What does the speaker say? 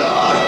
だ